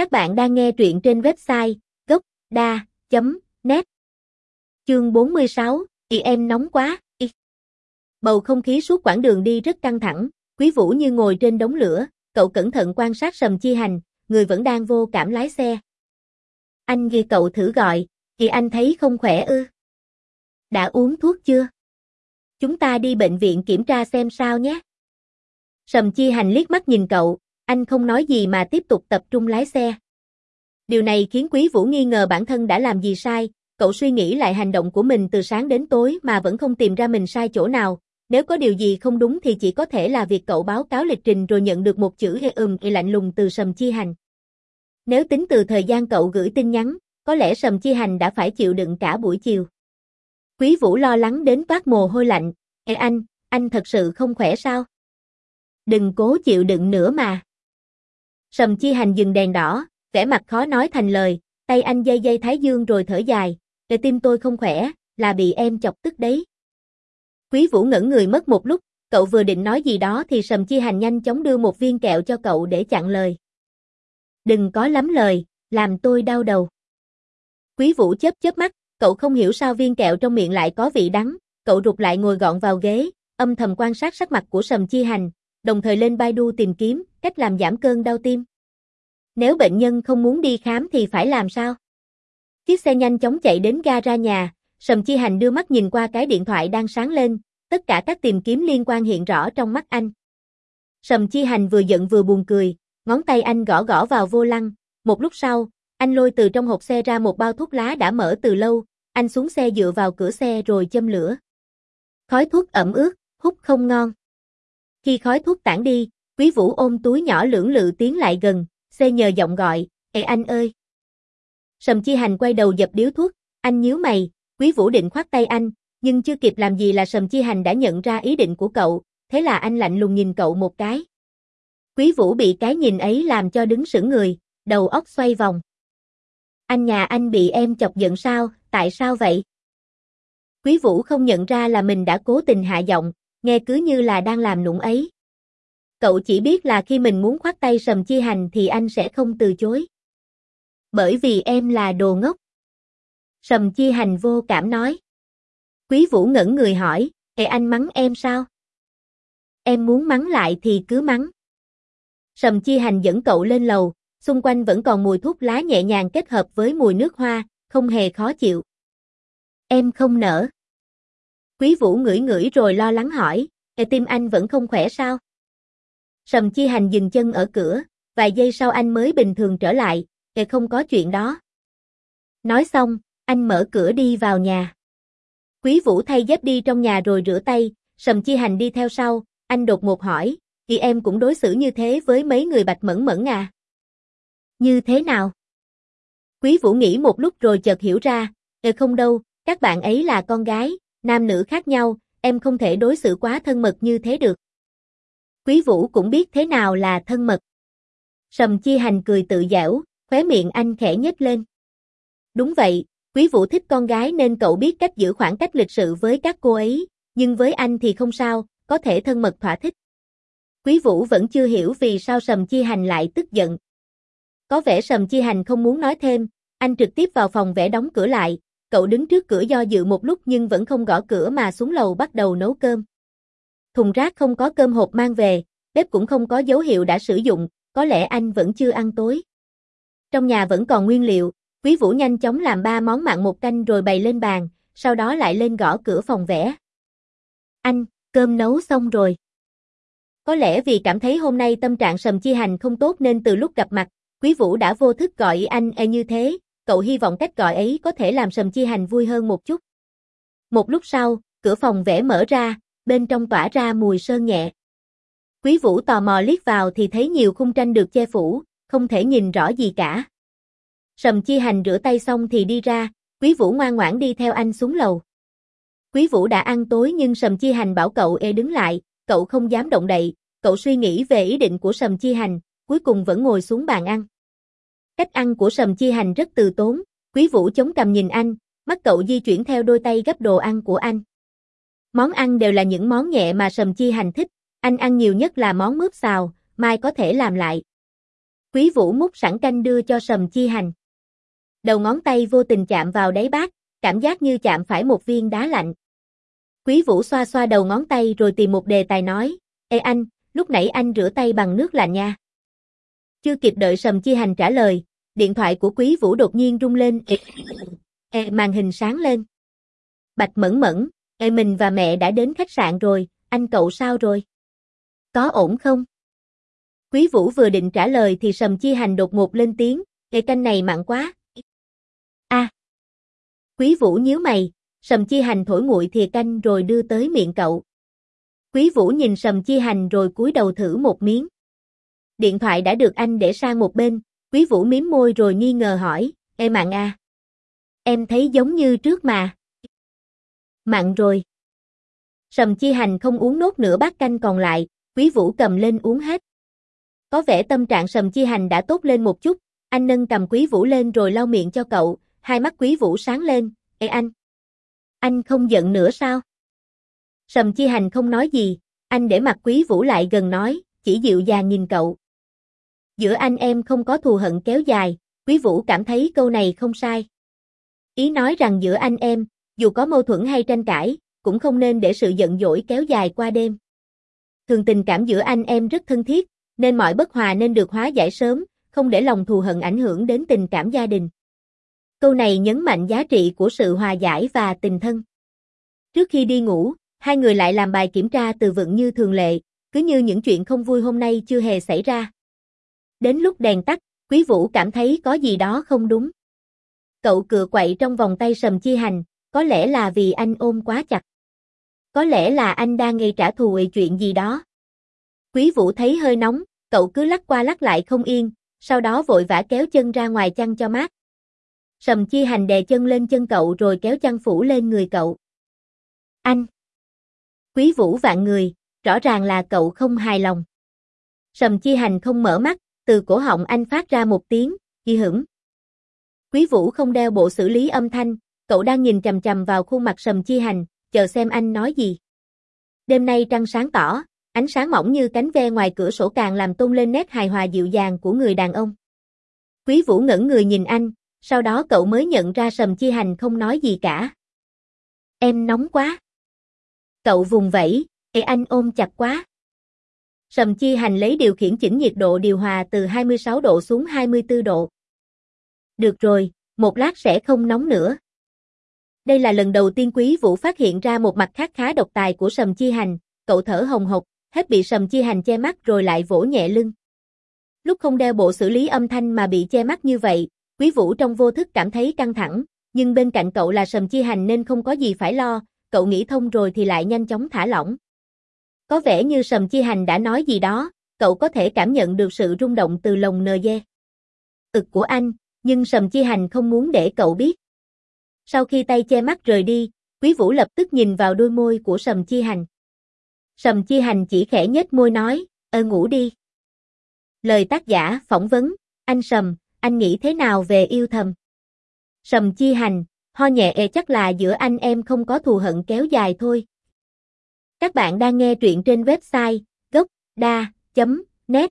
Các bạn đang nghe truyện trên website gốc.da.net Chương 46, chị em nóng quá, y. Bầu không khí suốt quãng đường đi rất căng thẳng, Quý Vũ như ngồi trên đống lửa, cậu cẩn thận quan sát Sầm Chi Hành, người vẫn đang vô cảm lái xe. Anh ghi cậu thử gọi, chị anh thấy không khỏe ư? Đã uống thuốc chưa? Chúng ta đi bệnh viện kiểm tra xem sao nhé. Sầm Chi Hành liếc mắt nhìn cậu, anh không nói gì mà tiếp tục tập trung lái xe. Điều này khiến Quý Vũ nghi ngờ bản thân đã làm gì sai, cậu suy nghĩ lại hành động của mình từ sáng đến tối mà vẫn không tìm ra mình sai chỗ nào. Nếu có điều gì không đúng thì chỉ có thể là việc cậu báo cáo lịch trình rồi nhận được một chữ hê ừm lạnh lùng từ Sầm Chi Hành. Nếu tính từ thời gian cậu gửi tin nhắn, có lẽ Sầm Chi Hành đã phải chịu đựng cả buổi chiều. Quý Vũ lo lắng đến toát mồ hôi lạnh, Ê anh, anh thật sự không khỏe sao? Đừng cố chịu đựng nữa mà. Sầm Chi Hành dừng đèn đỏ, vẻ mặt khó nói thành lời, tay anh dây dây thái dương rồi thở dài, để tim tôi không khỏe, là bị em chọc tức đấy. Quý Vũ ngẩn người mất một lúc, cậu vừa định nói gì đó thì Sầm Chi Hành nhanh chóng đưa một viên kẹo cho cậu để chặn lời. Đừng có lắm lời, làm tôi đau đầu. Quý Vũ chớp chớp mắt, cậu không hiểu sao viên kẹo trong miệng lại có vị đắng, cậu rụt lại ngồi gọn vào ghế, âm thầm quan sát sắc mặt của Sầm Chi Hành, đồng thời lên Baidu tìm kiếm cách làm giảm cơn đau tim. Nếu bệnh nhân không muốn đi khám thì phải làm sao? Chiếc xe nhanh chóng chạy đến ga ra nhà, Sầm Chi Hành đưa mắt nhìn qua cái điện thoại đang sáng lên, tất cả các tìm kiếm liên quan hiện rõ trong mắt anh. Sầm Chi Hành vừa giận vừa buồn cười, ngón tay anh gõ gõ vào vô lăng, một lúc sau, anh lôi từ trong hộp xe ra một bao thuốc lá đã mở từ lâu, anh xuống xe dựa vào cửa xe rồi châm lửa. Khói thuốc ẩm ướt, hút không ngon. Khi khói thuốc tản đi, Quý Vũ ôm túi nhỏ lưỡng lự tiến lại gần, xê nhờ giọng gọi, Ê anh ơi! Sầm Chi Hành quay đầu dập điếu thuốc, anh nhíu mày, Quý Vũ định khoát tay anh, nhưng chưa kịp làm gì là Sầm Chi Hành đã nhận ra ý định của cậu, thế là anh lạnh lùng nhìn cậu một cái. Quý Vũ bị cái nhìn ấy làm cho đứng sững người, đầu óc xoay vòng. Anh nhà anh bị em chọc giận sao, tại sao vậy? Quý Vũ không nhận ra là mình đã cố tình hạ giọng, nghe cứ như là đang làm nũng ấy. Cậu chỉ biết là khi mình muốn khoát tay Sầm Chi Hành thì anh sẽ không từ chối. Bởi vì em là đồ ngốc. Sầm Chi Hành vô cảm nói. Quý Vũ ngẩn người hỏi, hệ anh mắng em sao? Em muốn mắng lại thì cứ mắng. Sầm Chi Hành dẫn cậu lên lầu, xung quanh vẫn còn mùi thuốc lá nhẹ nhàng kết hợp với mùi nước hoa, không hề khó chịu. Em không nở. Quý Vũ ngửi ngửi rồi lo lắng hỏi, e tim anh vẫn không khỏe sao? Sầm Chi Hành dừng chân ở cửa, vài giây sau anh mới bình thường trở lại, e không có chuyện đó. Nói xong, anh mở cửa đi vào nhà. Quý Vũ thay dép đi trong nhà rồi rửa tay, Sầm Chi Hành đi theo sau, anh đột ngột hỏi, thì em cũng đối xử như thế với mấy người bạch mẫn mẫn à? Như thế nào? Quý Vũ nghĩ một lúc rồi chợt hiểu ra, e không đâu, các bạn ấy là con gái, nam nữ khác nhau, em không thể đối xử quá thân mật như thế được. Quý Vũ cũng biết thế nào là thân mật. Sầm Chi Hành cười tự giễu, khóe miệng anh khẽ nhếch lên. Đúng vậy, Quý Vũ thích con gái nên cậu biết cách giữ khoảng cách lịch sự với các cô ấy, nhưng với anh thì không sao, có thể thân mật thỏa thích. Quý Vũ vẫn chưa hiểu vì sao Sầm Chi Hành lại tức giận. Có vẻ Sầm Chi Hành không muốn nói thêm, anh trực tiếp vào phòng vẽ đóng cửa lại, cậu đứng trước cửa do dự một lúc nhưng vẫn không gõ cửa mà xuống lầu bắt đầu nấu cơm. Thùng rác không có cơm hộp mang về, bếp cũng không có dấu hiệu đã sử dụng, có lẽ anh vẫn chưa ăn tối. Trong nhà vẫn còn nguyên liệu, Quý Vũ nhanh chóng làm ba món mặn một canh rồi bày lên bàn, sau đó lại lên gõ cửa phòng vẽ. Anh, cơm nấu xong rồi. Có lẽ vì cảm thấy hôm nay tâm trạng Sầm Chi Hành không tốt nên từ lúc gặp mặt, Quý Vũ đã vô thức gọi anh e như thế, cậu hy vọng cách gọi ấy có thể làm Sầm Chi Hành vui hơn một chút. Một lúc sau, cửa phòng vẽ mở ra, bên trong tỏa ra mùi sơn nhẹ. Quý Vũ tò mò liếc vào thì thấy nhiều khung tranh được che phủ, không thể nhìn rõ gì cả. Sầm Chi Hành rửa tay xong thì đi ra, Quý Vũ ngoan ngoãn đi theo anh xuống lầu. Quý Vũ đã ăn tối nhưng Sầm Chi Hành bảo cậu e đứng lại, cậu không dám động đậy, cậu suy nghĩ về ý định của Sầm Chi Hành, cuối cùng vẫn ngồi xuống bàn ăn. Cách ăn của Sầm Chi Hành rất từ tốn, Quý Vũ chống cầm nhìn anh, mắt cậu di chuyển theo đôi tay gấp đồ ăn của anh. Món ăn đều là những món nhẹ mà Sầm Chi Hành thích, anh ăn nhiều nhất là món mướp xào, mai có thể làm lại. Quý Vũ múc sẵn canh đưa cho Sầm Chi Hành. Đầu ngón tay vô tình chạm vào đáy bát, cảm giác như chạm phải một viên đá lạnh. Quý Vũ xoa xoa đầu ngón tay rồi tìm một đề tài nói, Ê anh, lúc nãy anh rửa tay bằng nước lạnh nha. Chưa kịp đợi Sầm Chi Hành trả lời, điện thoại của Quý Vũ đột nhiên rung lên, e, e, màn hình sáng lên. Bạch mẫn mẫn, e mình và mẹ đã đến khách sạn rồi, anh cậu sao rồi? Có ổn không? Quý Vũ vừa định trả lời thì Sầm Chi Hành đột ngột lên tiếng, ê canh này mặn quá. A. À. Quý Vũ nhíu mày, Sầm Chi Hành thổi nguội thìa canh rồi đưa tới miệng cậu. Quý Vũ nhìn Sầm Chi Hành rồi cúi đầu thử một miếng. Điện thoại đã được anh để sang một bên, Quý Vũ miếm môi rồi nghi ngờ hỏi, em mạng à? Em thấy giống như trước mà. Mặn rồi. Sầm Chi Hành không uống nốt nửa bát canh còn lại, Quý Vũ cầm lên uống hết. Có vẻ tâm trạng Sầm Chi Hành đã tốt lên một chút, anh nâng cầm Quý Vũ lên rồi lau miệng cho cậu, hai mắt Quý Vũ sáng lên, Ê anh! Anh không giận nữa sao? Sầm Chi Hành không nói gì, anh để mặt Quý Vũ lại gần nói, chỉ dịu dàng nhìn cậu. Giữa anh em không có thù hận kéo dài, Quý Vũ cảm thấy câu này không sai. Ý nói rằng giữa anh em, dù có mâu thuẫn hay tranh cãi, cũng không nên để sự giận dỗi kéo dài qua đêm. Thường tình cảm giữa anh em rất thân thiết, nên mọi bất hòa nên được hóa giải sớm, không để lòng thù hận ảnh hưởng đến tình cảm gia đình. Câu này nhấn mạnh giá trị của sự hòa giải và tình thân. Trước khi đi ngủ, hai người lại làm bài kiểm tra từ vựng như thường lệ, cứ như những chuyện không vui hôm nay chưa hề xảy ra. Đến lúc đèn tắt, Quý Vũ cảm thấy có gì đó không đúng. Cậu cựa quậy trong vòng tay sầm chi hành, có lẽ là vì anh ôm quá chặt. Có lẽ là anh đang gây trả thù về chuyện gì đó. Quý Vũ thấy hơi nóng, cậu cứ lắc qua lắc lại không yên, sau đó vội vã kéo chân ra ngoài chăn cho mát. Sầm chi hành đè chân lên chân cậu rồi kéo chăn phủ lên người cậu. Anh! Quý Vũ vạn người, rõ ràng là cậu không hài lòng. Sầm chi hành không mở mắt, từ cổ họng anh phát ra một tiếng, ghi hửng. Quý Vũ không đeo bộ xử lý âm thanh, cậu đang nhìn chầm chầm vào khuôn mặt sầm chi hành, chờ xem anh nói gì. Đêm nay trăng sáng tỏ, ánh sáng mỏng như cánh ve ngoài cửa sổ càng làm tôn lên nét hài hòa dịu dàng của người đàn ông. Quý Vũ ngẩn người nhìn anh, sau đó cậu mới nhận ra sầm chi hành không nói gì cả. Em nóng quá. Cậu vùng vẫy, ê anh ôm chặt quá. Sầm chi hành lấy điều khiển chỉnh nhiệt độ điều hòa từ 26 độ xuống 24 độ. Được rồi, một lát sẽ không nóng nữa. Đây là lần đầu tiên Quý Vũ phát hiện ra một mặt khác khá độc tài của Sầm Chi Hành, cậu thở hồng hộc, hết bị Sầm Chi Hành che mắt rồi lại vỗ nhẹ lưng. Lúc không đeo bộ xử lý âm thanh mà bị che mắt như vậy, Quý Vũ trong vô thức cảm thấy căng thẳng, nhưng bên cạnh cậu là Sầm Chi Hành nên không có gì phải lo, cậu nghĩ thông rồi thì lại nhanh chóng thả lỏng. Có vẻ như Sầm Chi Hành đã nói gì đó, cậu có thể cảm nhận được sự rung động từ lồng nờ dê. Ực của anh, nhưng Sầm Chi Hành không muốn để cậu biết. Sau khi tay che mắt rời đi, Quý Vũ lập tức nhìn vào đôi môi của Sầm Chi Hành. Sầm Chi Hành chỉ khẽ nhếch môi nói, ơ ngủ đi. Lời tác giả phỏng vấn, anh Sầm, anh nghĩ thế nào về yêu thầm? Sầm Chi Hành, ho nhẹ e chắc là giữa anh em không có thù hận kéo dài thôi. Các bạn đang nghe truyện trên website gocda.net